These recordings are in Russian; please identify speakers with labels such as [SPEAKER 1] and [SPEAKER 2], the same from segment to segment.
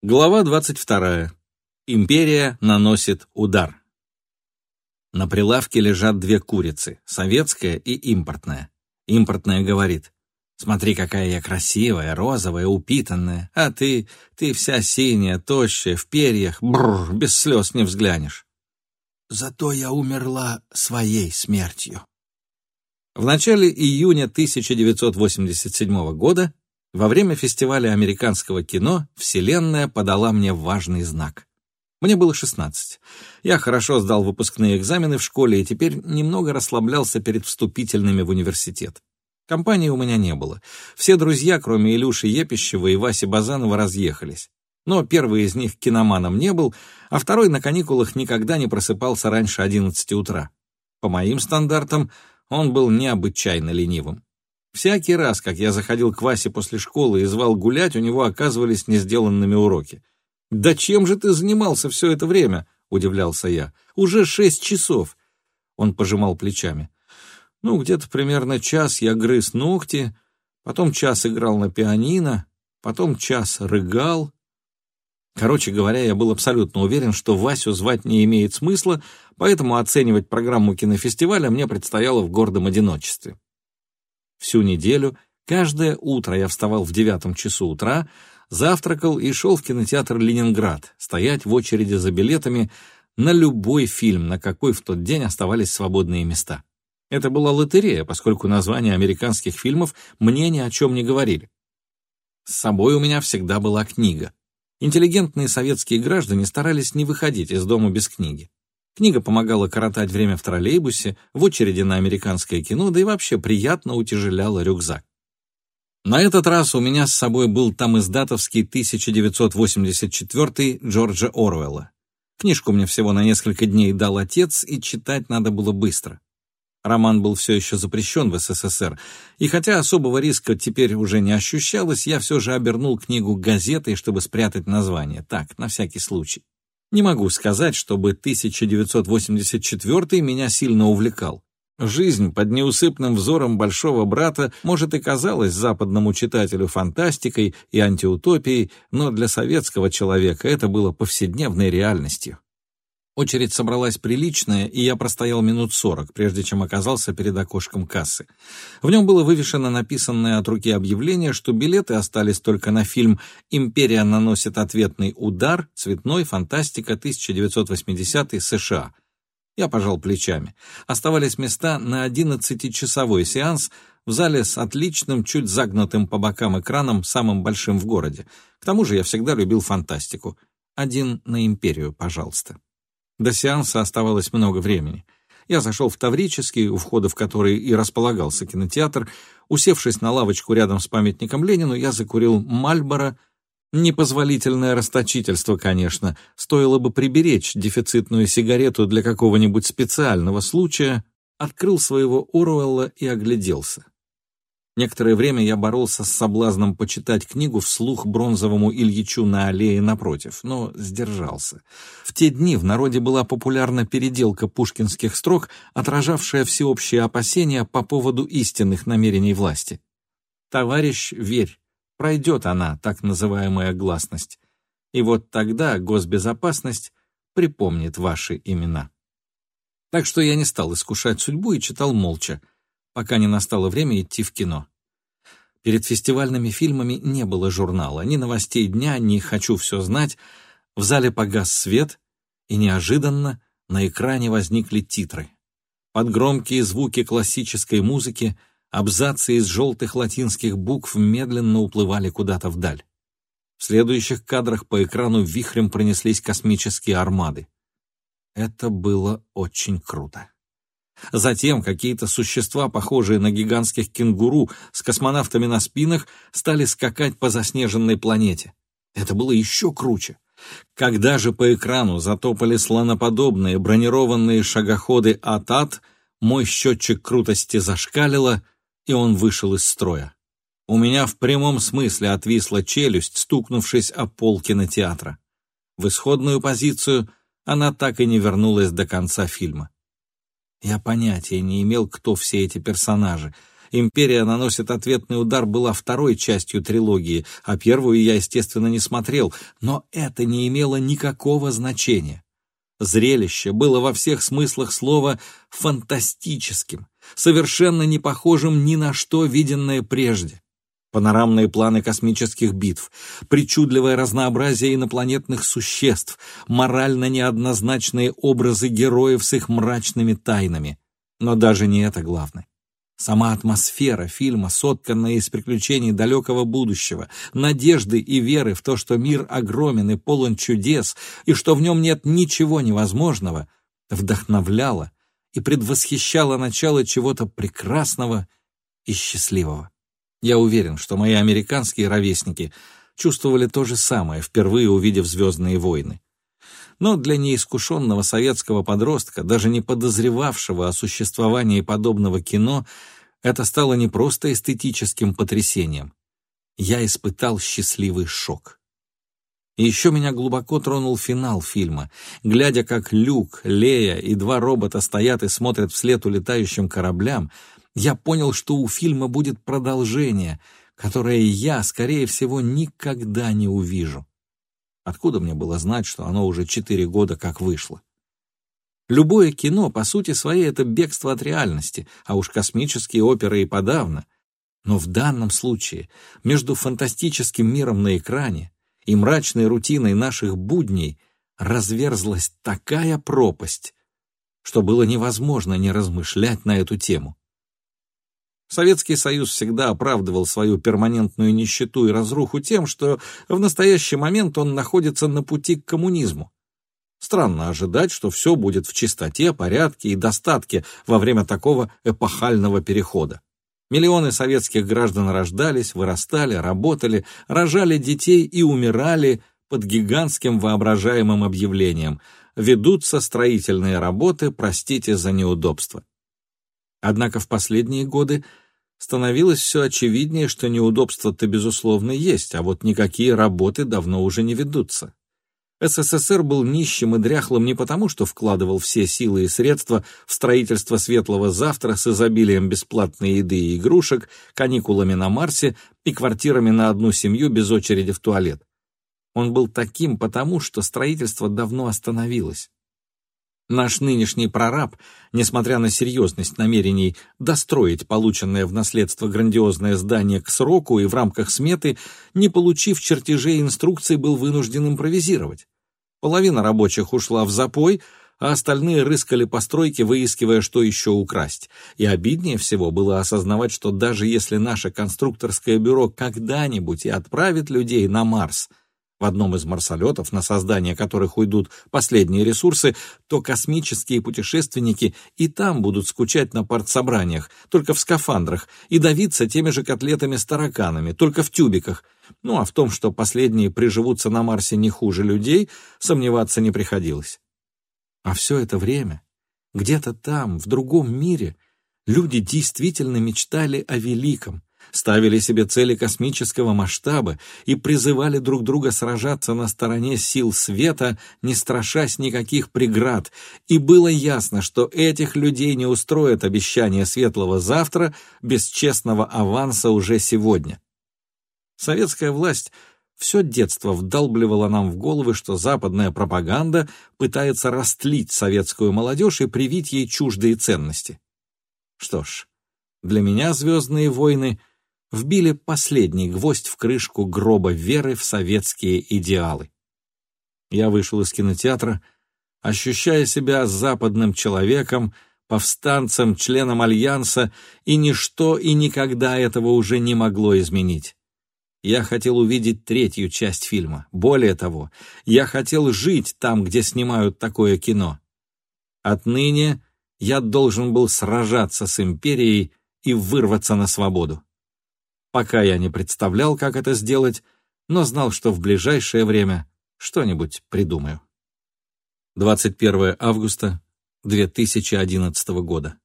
[SPEAKER 1] Глава 22. Империя наносит удар. На прилавке лежат две курицы, советская и импортная. Импортная говорит, «Смотри, какая я красивая, розовая, упитанная, а ты, ты вся синяя, тощая, в перьях, бррр, без слез не взглянешь».
[SPEAKER 2] «Зато я умерла своей смертью».
[SPEAKER 1] В начале июня 1987 года во время фестиваля американского кино Вселенная подала мне важный знак. Мне было 16. Я хорошо сдал выпускные экзамены в школе и теперь немного расслаблялся перед вступительными в университет. Компании у меня не было. Все друзья, кроме Илюши Епищева и Васи Базанова, разъехались. Но первый из них киноманом не был, а второй на каникулах никогда не просыпался раньше 11 утра. По моим стандартам, он был необычайно ленивым. Всякий раз, как я заходил к Васе после школы и звал гулять, у него оказывались несделанными уроки. «Да чем же ты занимался все это время?» — удивлялся я. «Уже шесть часов». Он пожимал плечами. «Ну, где-то примерно час я грыз ногти, потом час играл на пианино, потом час рыгал». Короче говоря, я был абсолютно уверен, что Васю звать не имеет смысла, поэтому оценивать программу кинофестиваля мне предстояло в гордом одиночестве. Всю неделю, каждое утро я вставал в девятом часу утра, завтракал и шел в кинотеатр «Ленинград», стоять в очереди за билетами на любой фильм, на какой в тот день оставались свободные места. Это была лотерея, поскольку названия американских фильмов мне ни о чем не говорили. С собой у меня всегда была книга. Интеллигентные советские граждане старались не выходить из дома без книги. Книга помогала коротать время в троллейбусе, в очереди на американское кино, да и вообще приятно утяжеляла рюкзак. На этот раз у меня с собой был там издатовский 1984 Джорджа Оруэлла. Книжку мне всего на несколько дней дал отец, и читать надо было быстро. Роман был все еще запрещен в СССР, и хотя особого риска теперь уже не ощущалось, я все же обернул книгу газетой, чтобы спрятать название, так, на всякий случай. Не могу сказать, чтобы 1984 меня сильно увлекал. Жизнь под неусыпным взором большого брата, может, и казалась западному читателю фантастикой и антиутопией, но для советского человека это было повседневной реальностью. Очередь собралась приличная, и я простоял минут сорок, прежде чем оказался перед окошком кассы. В нем было вывешено написанное от руки объявление, что билеты остались только на фильм «Империя наносит ответный удар. Цветной. Фантастика. 1980 США». Я пожал плечами. Оставались места на одиннадцатичасовой сеанс в зале с отличным, чуть загнутым по бокам экраном, самым большим в городе. К тому же я всегда любил фантастику. Один на «Империю», пожалуйста. До сеанса оставалось много времени. Я зашел в Таврический, у входа в который и располагался кинотеатр. Усевшись на лавочку рядом с памятником Ленину, я закурил Мальборо. Непозволительное расточительство, конечно. Стоило бы приберечь дефицитную сигарету для какого-нибудь специального случая. Открыл своего Оруэлла и огляделся. Некоторое время я боролся с соблазном почитать книгу вслух бронзовому Ильичу на аллее напротив, но сдержался. В те дни в народе была популярна переделка пушкинских строк, отражавшая всеобщие опасения по поводу истинных намерений власти. «Товарищ, верь, пройдет она, так называемая гласность, и вот тогда госбезопасность припомнит ваши имена». Так что я не стал искушать судьбу и читал молча, пока не настало время идти в кино. Перед фестивальными фильмами не было журнала, ни новостей дня, ни «хочу все знать». В зале погас свет, и неожиданно на экране возникли титры. Под громкие звуки классической музыки абзацы из желтых латинских букв медленно уплывали куда-то вдаль. В следующих кадрах по экрану вихрем пронеслись космические армады. Это было очень круто. Затем какие-то существа, похожие на гигантских кенгуру с космонавтами на спинах, стали скакать по заснеженной планете. Это было еще круче. Когда же по экрану затопали слоноподобные бронированные шагоходы Атат, мой счетчик крутости зашкалило, и он вышел из строя. У меня в прямом смысле отвисла челюсть, стукнувшись о пол кинотеатра. В исходную позицию она так и не вернулась до конца фильма. Я понятия не имел, кто все эти персонажи, «Империя наносит ответный удар» была второй частью трилогии, а первую я, естественно, не смотрел, но это не имело никакого значения. Зрелище было во всех смыслах слова фантастическим, совершенно не похожим ни на что виденное прежде. Панорамные планы космических битв, причудливое разнообразие инопланетных существ, морально неоднозначные образы героев с их мрачными тайнами. Но даже не это главное. Сама атмосфера фильма, сотканная из приключений далекого будущего, надежды и веры в то, что мир огромен и полон чудес, и что в нем нет ничего невозможного, вдохновляла и предвосхищала начало чего-то прекрасного и счастливого. Я уверен, что мои американские ровесники чувствовали то же самое, впервые увидев «Звездные войны». Но для неискушенного советского подростка, даже не подозревавшего о существовании подобного кино, это стало не просто эстетическим потрясением. Я испытал счастливый шок. И еще меня глубоко тронул финал фильма. Глядя, как Люк, Лея и два робота стоят и смотрят вслед улетающим кораблям, я понял, что у фильма будет продолжение, которое я, скорее всего, никогда не увижу. Откуда мне было знать, что оно уже четыре года как вышло? Любое кино, по сути своей, это бегство от реальности, а уж космические оперы и подавно. Но в данном случае между фантастическим миром на экране и мрачной рутиной наших будней разверзлась такая пропасть, что было невозможно не размышлять на эту тему. Советский Союз всегда оправдывал свою перманентную нищету и разруху тем, что в настоящий момент он находится на пути к коммунизму. Странно ожидать, что все будет в чистоте, порядке и достатке во время такого эпохального перехода. Миллионы советских граждан рождались, вырастали, работали, рожали детей и умирали под гигантским воображаемым объявлением «Ведутся строительные работы, простите за неудобство». Однако в последние годы становилось все очевиднее, что неудобства-то, безусловно, есть, а вот никакие работы давно уже не ведутся. СССР был нищим и дряхлым не потому, что вкладывал все силы и средства в строительство светлого завтра с изобилием бесплатной еды и игрушек, каникулами на Марсе и квартирами на одну семью без очереди в туалет. Он был таким потому, что строительство давно остановилось. Наш нынешний прораб, несмотря на серьезность намерений достроить полученное в наследство грандиозное здание к сроку и в рамках сметы, не получив чертежей инструкций, был вынужден импровизировать. Половина рабочих ушла в запой, а остальные рыскали по стройке, выискивая, что еще украсть. И обиднее всего было осознавать, что даже если наше конструкторское бюро когда-нибудь и отправит людей на Марс — в одном из марсолетов, на создание которых уйдут последние ресурсы, то космические путешественники и там будут скучать на партсобраниях, только в скафандрах, и давиться теми же котлетами с тараканами, только в тюбиках. Ну а в том, что последние приживутся на Марсе не хуже людей, сомневаться не приходилось. А все это время, где-то там, в другом мире, люди действительно мечтали о великом, ставили себе цели космического масштаба и призывали друг друга сражаться на стороне сил света, не страшась никаких преград, и было ясно, что этих людей не устроит обещание светлого завтра без честного аванса уже сегодня. Советская власть все детство вдалбливала нам в головы, что западная пропаганда пытается растлить советскую молодежь и привить ей чуждые ценности. Что ж, для меня «Звездные войны» вбили последний гвоздь в крышку гроба веры в советские идеалы. Я вышел из кинотеатра, ощущая себя западным человеком, повстанцем, членом Альянса, и ничто и никогда этого уже не могло изменить. Я хотел увидеть третью часть фильма. Более того, я хотел жить там, где снимают такое кино. Отныне я должен был сражаться с империей и вырваться на свободу. Пока я не представлял, как это сделать, но знал, что в ближайшее время что-нибудь придумаю. 21 августа 2011 года.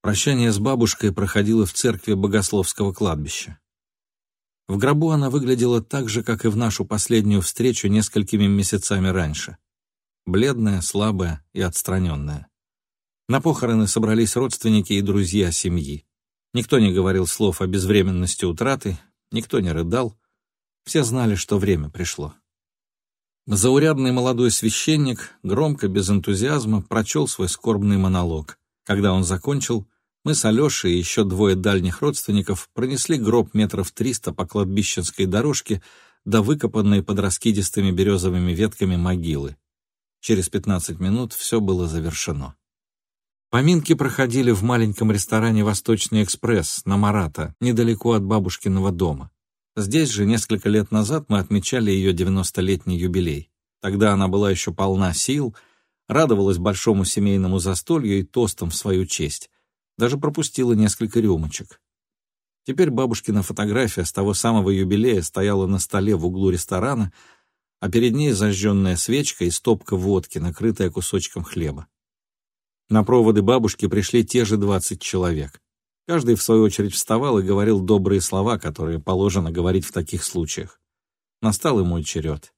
[SPEAKER 1] Прощание с бабушкой проходило в церкви Богословского кладбища. В гробу она выглядела так же, как и в нашу последнюю встречу несколькими месяцами раньше. Бледная, слабая и отстраненная. На похороны собрались родственники и друзья семьи. Никто не говорил слов о безвременности утраты, никто не рыдал. Все знали, что время пришло. Заурядный молодой священник громко, без энтузиазма, прочел свой скорбный монолог. Когда он закончил, мы с Алешей и еще двое дальних родственников пронесли гроб метров триста по кладбищенской дорожке до выкопанной под раскидистыми березовыми ветками могилы. Через пятнадцать минут все было завершено. Поминки проходили в маленьком ресторане «Восточный экспресс» на Марата, недалеко от бабушкиного дома. Здесь же несколько лет назад мы отмечали ее 90-летний юбилей. Тогда она была еще полна сил, радовалась большому семейному застолью и тостам в свою честь. Даже пропустила несколько рюмочек. Теперь бабушкина фотография с того самого юбилея стояла на столе в углу ресторана, а перед ней зажженная свечка и стопка водки, накрытая кусочком хлеба. На проводы бабушки пришли те же 20 человек. Каждый, в свою очередь, вставал и говорил добрые слова, которые положено говорить в таких случаях. Настал и мой черед.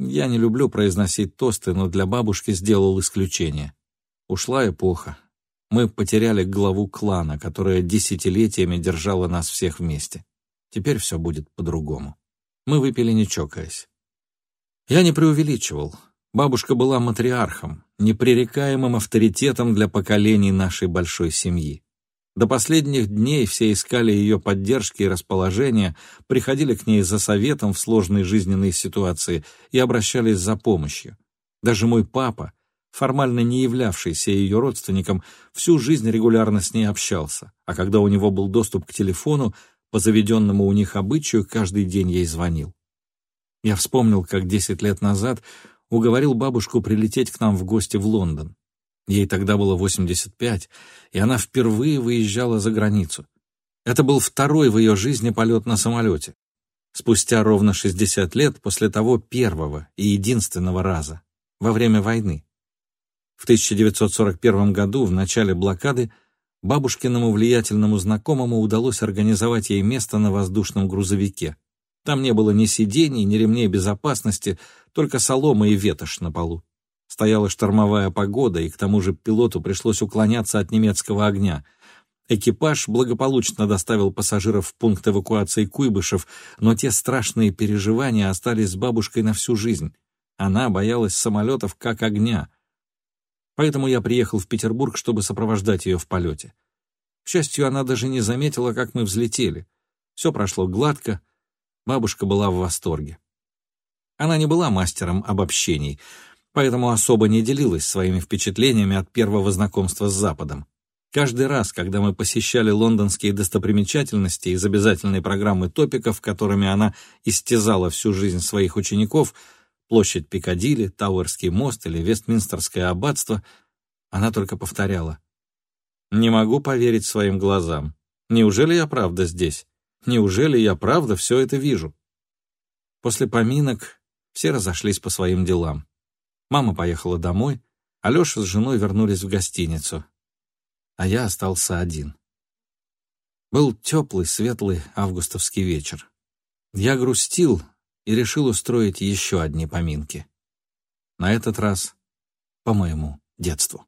[SPEAKER 1] Я не люблю произносить тосты, но для бабушки сделал исключение. Ушла эпоха. Мы потеряли главу клана, которая десятилетиями держала нас всех вместе. Теперь все будет по-другому. Мы выпили не чокаясь. Я не преувеличивал. Бабушка была матриархом, непререкаемым авторитетом для поколений нашей большой семьи. До последних дней все искали ее поддержки и расположения, приходили к ней за советом в сложной жизненной ситуации и обращались за помощью. Даже мой папа, формально не являвшийся ее родственником, всю жизнь регулярно с ней общался, а когда у него был доступ к телефону, по заведенному у них обычаю, каждый день ей звонил. Я вспомнил, как десять лет назад уговорил бабушку прилететь к нам в гости в Лондон. Ей тогда было 85, и она впервые выезжала за границу. Это был второй в ее жизни полет на самолете. Спустя ровно 60 лет после того первого и единственного раза, во время войны. В 1941 году, в начале блокады, бабушкиному влиятельному знакомому удалось организовать ей место на воздушном грузовике. Там не было ни сидений, ни ремней безопасности, только солома и ветошь на полу. Стояла штормовая погода, и к тому же пилоту пришлось уклоняться от немецкого огня. Экипаж благополучно доставил пассажиров в пункт эвакуации Куйбышев, но те страшные переживания остались с бабушкой на всю жизнь. Она боялась самолетов как огня. Поэтому я приехал в Петербург, чтобы сопровождать ее в полете. К счастью, она даже не заметила, как мы взлетели. Все прошло гладко, бабушка была в восторге. Она не была мастером обобщений — поэтому особо не делилась своими впечатлениями от первого знакомства с Западом. Каждый раз, когда мы посещали лондонские достопримечательности из обязательной программы топиков, которыми она истязала всю жизнь своих учеников, площадь Пикадилли, Тауэрский мост или Вестминстерское аббатство, она только повторяла. «Не могу поверить своим глазам. Неужели я правда здесь? Неужели я правда все это вижу?» После поминок все разошлись по своим делам. Мама поехала домой, Алеша с женой вернулись в гостиницу, а я остался один. Был теплый, светлый августовский вечер. Я грустил и решил устроить еще одни поминки. На этот раз по моему детству.